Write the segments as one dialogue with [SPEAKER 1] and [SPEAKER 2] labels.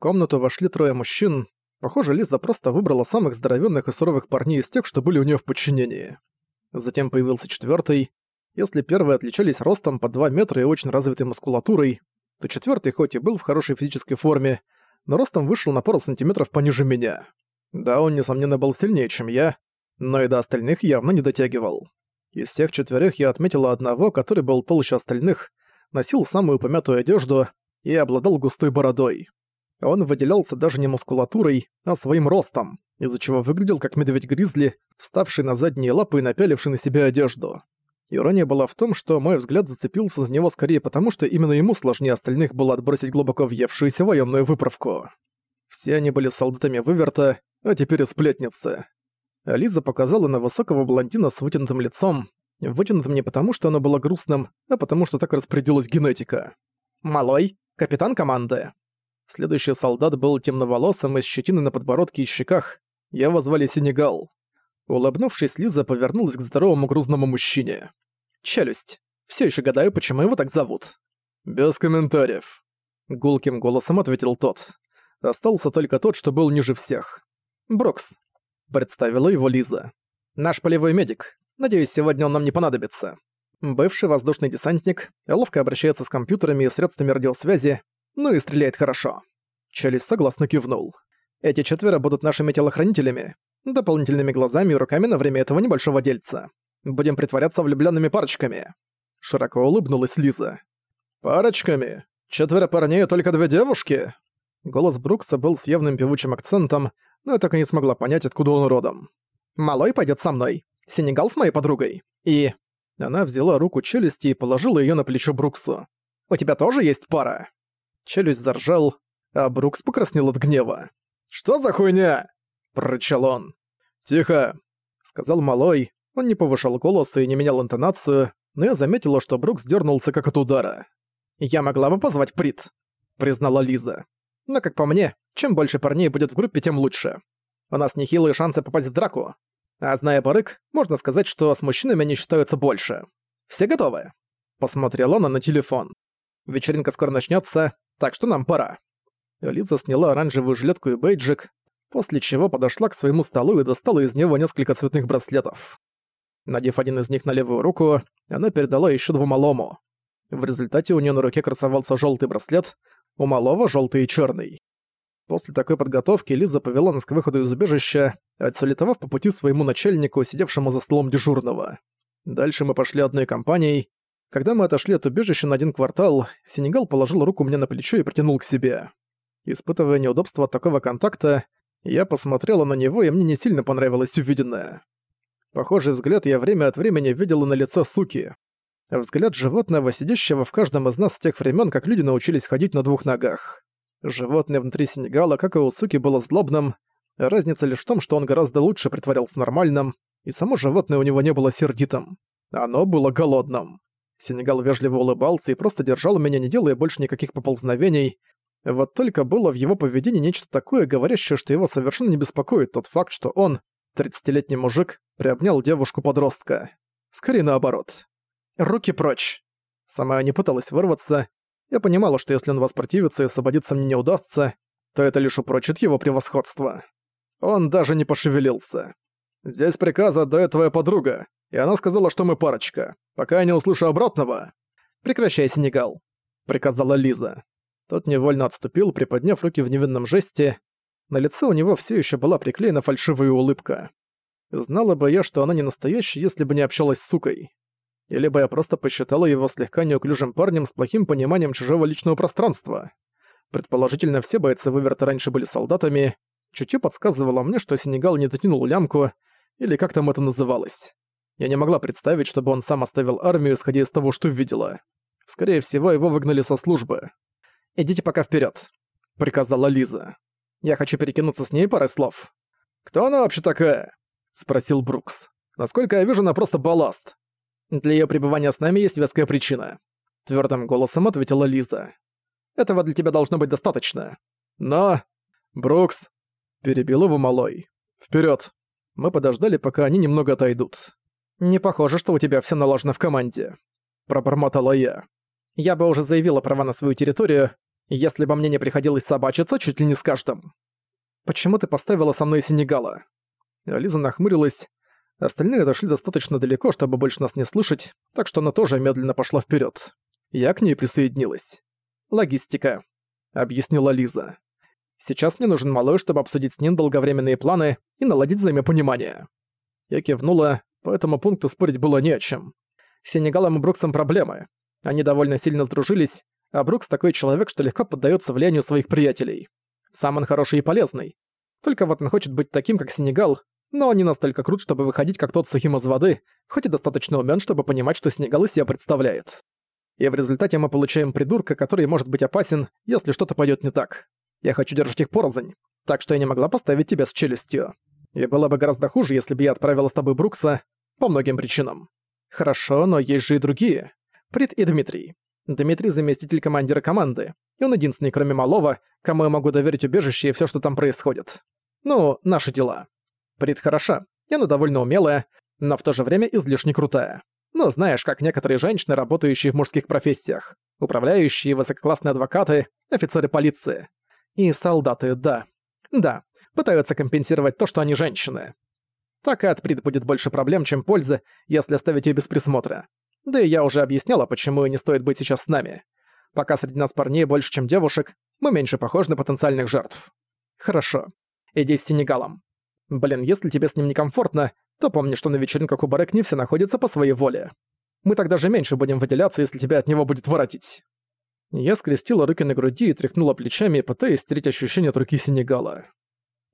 [SPEAKER 1] комнату вошли трое мужчин. Похоже, Лиза просто выбрала самых здоровенных и суровых парней из тех, что были у нее в подчинении. Затем появился четвертый. Если первые отличались ростом по 2 метра и очень развитой мускулатурой, то четвертый хоть и был в хорошей физической форме, но ростом вышел на пару сантиметров пониже меня. Да, он, несомненно, был сильнее, чем я, но и до остальных явно не дотягивал. Из всех четверых я отметила одного, который был толще остальных, носил самую помятую одежду и обладал густой бородой. Он выделялся даже не мускулатурой, а своим ростом, из-за чего выглядел как медведь-гризли, вставший на задние лапы и напяливший на себя одежду. Ирония была в том, что мой взгляд зацепился за него скорее потому, что именно ему сложнее остальных было отбросить глубоко въевшуюся военную выправку. Все они были солдатами выверта, а теперь и сплетницы. Лиза показала на высокого блондина с вытянутым лицом, вытянутым не потому, что оно было грустным, а потому, что так распорядилась генетика. «Малой, капитан команды». Следующий солдат был темноволосым и с щетиной на подбородке и щеках. Его звали Сенегал. Улыбнувшись, Лиза повернулась к здоровому грузному мужчине. «Челюсть. Все еще гадаю, почему его так зовут». «Без комментариев», — гулким голосом ответил тот. Остался только тот, что был ниже всех. «Брокс», — представила его Лиза. «Наш полевой медик. Надеюсь, сегодня он нам не понадобится. Бывший воздушный десантник, ловко обращается с компьютерами и средствами радиосвязи, ну и стреляет хорошо». Челюсть согласно кивнул. «Эти четверо будут нашими телохранителями, дополнительными глазами и руками на время этого небольшого дельца. Будем притворяться влюбленными парочками». Широко улыбнулась Лиза. «Парочками? Четверо парней и только две девушки?» Голос Брукса был с явным певучим акцентом, но я так и не смогла понять, откуда он родом. «Малой пойдет со мной. Сенегал с моей подругой. И...» Она взяла руку челюсти и положила ее на плечо Бруксу. «У тебя тоже есть пара?» Челюсть заржал, а Брукс покраснел от гнева. «Что за хуйня?» – прорычал он. «Тихо», – сказал Малой. Он не повышал голос и не менял интонацию, но я заметила, что Брукс дернулся как от удара. «Я могла бы позвать Прит», – признала Лиза. Но, как по мне, чем больше парней будет в группе, тем лучше. У нас нехилые шансы попасть в драку. А зная барык, можно сказать, что с мужчинами они считаются больше. Все готовы?» Посмотрела она на телефон. «Вечеринка скоро начнется, так что нам пора». Лиза сняла оранжевую жилетку и бейджик, после чего подошла к своему столу и достала из него несколько цветных браслетов. Надев один из них на левую руку, она передала еще два малому. В результате у нее на руке красовался желтый браслет, у малого желтый и черный. После такой подготовки Лиза повела нас к выходу из убежища, отсулетовав по пути своему начальнику, сидевшему за столом дежурного. Дальше мы пошли одной компанией. Когда мы отошли от убежища на один квартал, Сенегал положил руку мне на плечо и притянул к себе. Испытывая неудобство от такого контакта, я посмотрела на него, и мне не сильно понравилось увиденное. Похожий взгляд я время от времени видела на лице суки. Взгляд животного, сидящего в каждом из нас с тех времен, как люди научились ходить на двух ногах. Животное внутри Сенегала, как и у суки, было злобным. Разница лишь в том, что он гораздо лучше притворялся нормальным, и само животное у него не было сердитым. Оно было голодным. Сенегал вежливо улыбался и просто держал меня, не делая больше никаких поползновений. Вот только было в его поведении нечто такое, говорящее, что его совершенно не беспокоит тот факт, что он, 30-летний мужик, приобнял девушку-подростка. Скорее наоборот. «Руки прочь!» Сама не пыталась вырваться. Я понимала, что если он воспротивится и освободиться мне не удастся, то это лишь упрочит его превосходство. Он даже не пошевелился. «Здесь приказ отдает твоя подруга, и она сказала, что мы парочка. Пока я не услышу обратного...» «Прекращай, Сенегал», — приказала Лиза. Тот невольно отступил, приподняв руки в невинном жесте. На лице у него все еще была приклеена фальшивая улыбка. Знала бы я, что она не настоящая, если бы не общалась с сукой или бы я просто посчитала его слегка неуклюжим парнем с плохим пониманием чужого личного пространства. Предположительно, все бойцы выверта раньше были солдатами. Чутье подсказывало мне, что Сенегал не дотянул лямку, или как там это называлось. Я не могла представить, чтобы он сам оставил армию, исходя из того, что видела. Скорее всего, его выгнали со службы. «Идите пока вперед, приказала Лиза. «Я хочу перекинуться с ней парой слов». «Кто она вообще такая?» — спросил Брукс. «Насколько я вижу, она просто балласт. Для её пребывания с нами есть веская причина», — твёрдым голосом ответила Лиза. «Этого для тебя должно быть достаточно. Но...» «Брукс!» — перебил его малой. «Вперёд!» Мы подождали, пока они немного отойдут. «Не похоже, что у тебя всё налажено в команде», — пробормотала я. «Я бы уже заявила права на свою территорию, Если бы мне не приходилось собачиться чуть ли не с каждым. Почему ты поставила со мной Сенегала? Лиза нахмурилась. Остальные отошли достаточно далеко, чтобы больше нас не слышать, так что она тоже медленно пошла вперед. Я к ней присоединилась. «Логистика», — объяснила Лиза. «Сейчас мне нужен малой, чтобы обсудить с ним долговременные планы и наладить взаимопонимание». Я кивнула, по этому пункту спорить было не о чем. С Сенегалом и Бруксом проблемы. Они довольно сильно сдружились, а Брукс такой человек, что легко поддается влиянию своих приятелей. Сам он хороший и полезный. Только вот он хочет быть таким, как Сенегал, но он не настолько крут, чтобы выходить как тот сухим из воды, хоть и достаточно умен, чтобы понимать, что Сенегал из себя представляет. И в результате мы получаем придурка, который может быть опасен, если что-то пойдет не так. Я хочу держать их порознь, так что я не могла поставить тебя с челюстью. И было бы гораздо хуже, если бы я отправила с тобой Брукса, по многим причинам. Хорошо, но есть же и другие. Прит и Дмитрий. Дмитрий — заместитель командира команды, и он единственный, кроме Малова, кому я могу доверить убежище и всё, что там происходит. Ну, наши дела. Прит хороша, и она довольно умелая, но в то же время излишне крутая. Ну, знаешь, как некоторые женщины, работающие в мужских профессиях. Управляющие, высококлассные адвокаты, офицеры полиции. И солдаты, да. Да, пытаются компенсировать то, что они женщины. Так и от Прит будет больше проблем, чем пользы, если оставить ее без присмотра. Да и я уже объясняла, почему ей не стоит быть сейчас с нами. Пока среди нас парней больше, чем девушек, мы меньше похожи на потенциальных жертв. Хорошо. Иди с Сенегалом. Блин, если тебе с ним некомфортно, то помни, что на вечеринках у Барек не все находятся по своей воле. Мы тогда же меньше будем выделяться, если тебя от него будет воротить. Я скрестила руки на груди и тряхнула плечами, пытаясь стереть ощущение от руки Сенегала.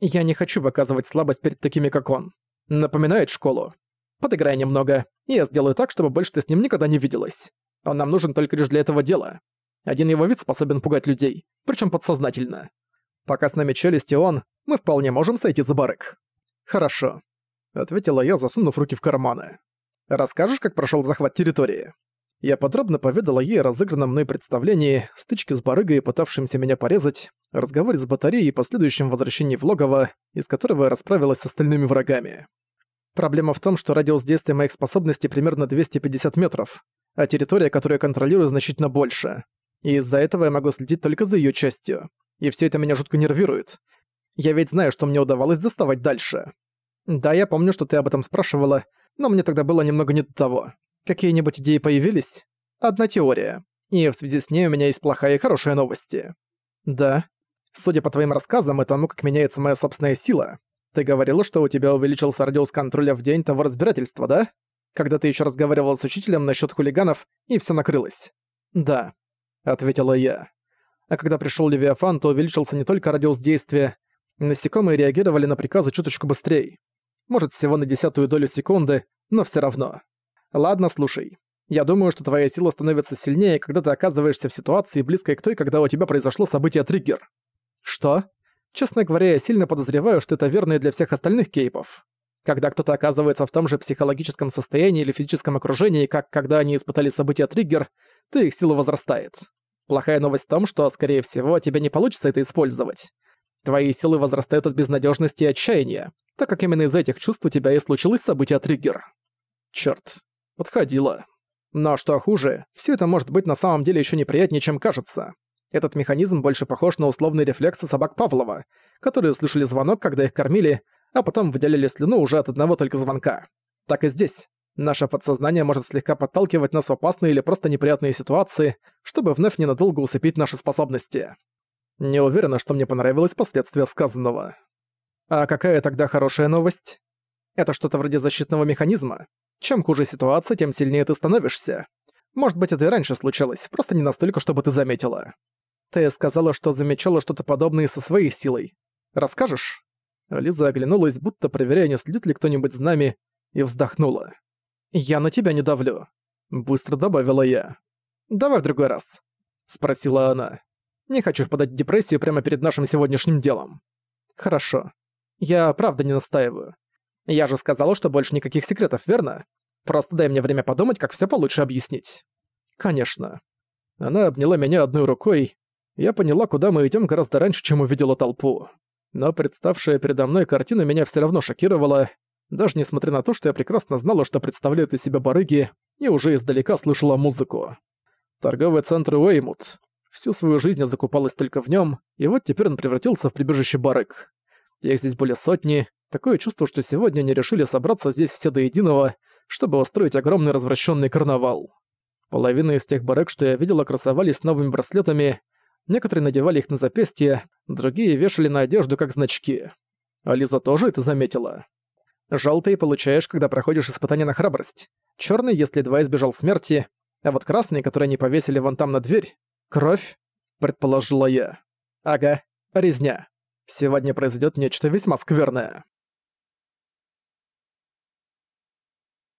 [SPEAKER 1] Я не хочу выказывать слабость перед такими, как он. Напоминает школу. Подыграй немного, и я сделаю так, чтобы больше ты с ним никогда не виделась. Он нам нужен только лишь для этого дела. Один его вид способен пугать людей, причем подсознательно. Пока с нами челюсти он, мы вполне можем сойти за барык. Хорошо, ответила я, засунув руки в карманы. Расскажешь, как прошел захват территории? Я подробно поведала ей о разыгранном мной представлении, стычке с барыгой, пытавшимся меня порезать, разговоре с батареей и последующем возвращении в логово, из которого я расправилась с остальными врагами. Проблема в том, что радиус действия моих способностей примерно 250 метров, а территория, которую я контролирую, значительно больше. И из-за этого я могу следить только за ее частью. И все это меня жутко нервирует. Я ведь знаю, что мне удавалось доставать дальше. Да, я помню, что ты об этом спрашивала, но мне тогда было немного не до того. Какие-нибудь идеи появились? Одна теория. И в связи с ней у меня есть плохая и хорошая новости. Да. Судя по твоим рассказам и тому, как меняется моя собственная сила, ты говорила, что у тебя увеличился радиус контроля в день того разбирательства, да? Когда ты еще разговаривала с учителем насчет хулиганов, и все накрылось. Да, ответила я. А когда пришел Левиафан, то увеличился не только радиус действия, насекомые реагировали на приказы чуточку быстрее. Может, всего на десятую долю секунды, но все равно. Ладно, слушай. Я думаю, что твоя сила становится сильнее, когда ты оказываешься в ситуации, близкой к той, когда у тебя произошло событие-триггер. Что? Честно говоря, я сильно подозреваю, что это верно и для всех остальных кейпов. Когда кто-то оказывается в том же психологическом состоянии или физическом окружении, как когда они испытали событие триггер, то их сила возрастает. Плохая новость в том, что, скорее всего, тебе не получится это использовать. Твои силы возрастают от безнадежности и отчаяния, так как именно из этих чувств у тебя и случилось событие триггер. Черт, подходило. Но что хуже, все это может быть на самом деле еще неприятнее, чем кажется. Этот механизм больше похож на условные рефлексы собак Павлова, которые слышали звонок, когда их кормили, а потом выделяли слюну уже от одного только звонка. Так и здесь. Наше подсознание может слегка подталкивать нас в опасные или просто неприятные ситуации, чтобы вновь ненадолго усыпить наши способности. Не уверена, что мне понравилось последствия сказанного. А какая тогда хорошая новость? Это что-то вроде защитного механизма. Чем хуже ситуация, тем сильнее ты становишься. Может быть, это и раньше случалось, просто не настолько, чтобы ты заметила. Ты сказала, что замечала что-то подобное со своей силой. Расскажешь?» Лиза оглянулась, будто проверяя, не следит ли кто-нибудь за нами, и вздохнула. «Я на тебя не давлю», — быстро добавила я. «Давай в другой раз», — спросила она. «Не хочу подать депрессию прямо перед нашим сегодняшним делом». «Хорошо. Я правда не настаиваю. Я же сказала, что больше никаких секретов, верно? Просто дай мне время подумать, как все получше объяснить». «Конечно». Она обняла меня одной рукой, я поняла, куда мы идем гораздо раньше, чем увидела толпу. Но представшая передо мной картина меня все равно шокировала, даже несмотря на то, что я прекрасно знала, что представляют из себя барыги, и уже издалека слышала музыку. Торговый центр Уэймут. Всю свою жизнь я закупалась только в нем, и вот теперь он превратился в прибежище барыг. Их здесь более сотни, такое чувство, что сегодня они решили собраться здесь все до единого, чтобы устроить огромный развращенный карнавал. Половина из тех барыг, что я видела, красовались новыми браслетами, некоторые надевали их на запястье, другие вешали на одежду как значки. Ализа тоже это заметила. Желтый получаешь, когда проходишь испытание на храбрость. Черный, если два избежал смерти, а вот красный, который они повесили вон там на дверь, кровь, предположила я. Ага, резня. Сегодня произойдет нечто весьма скверное.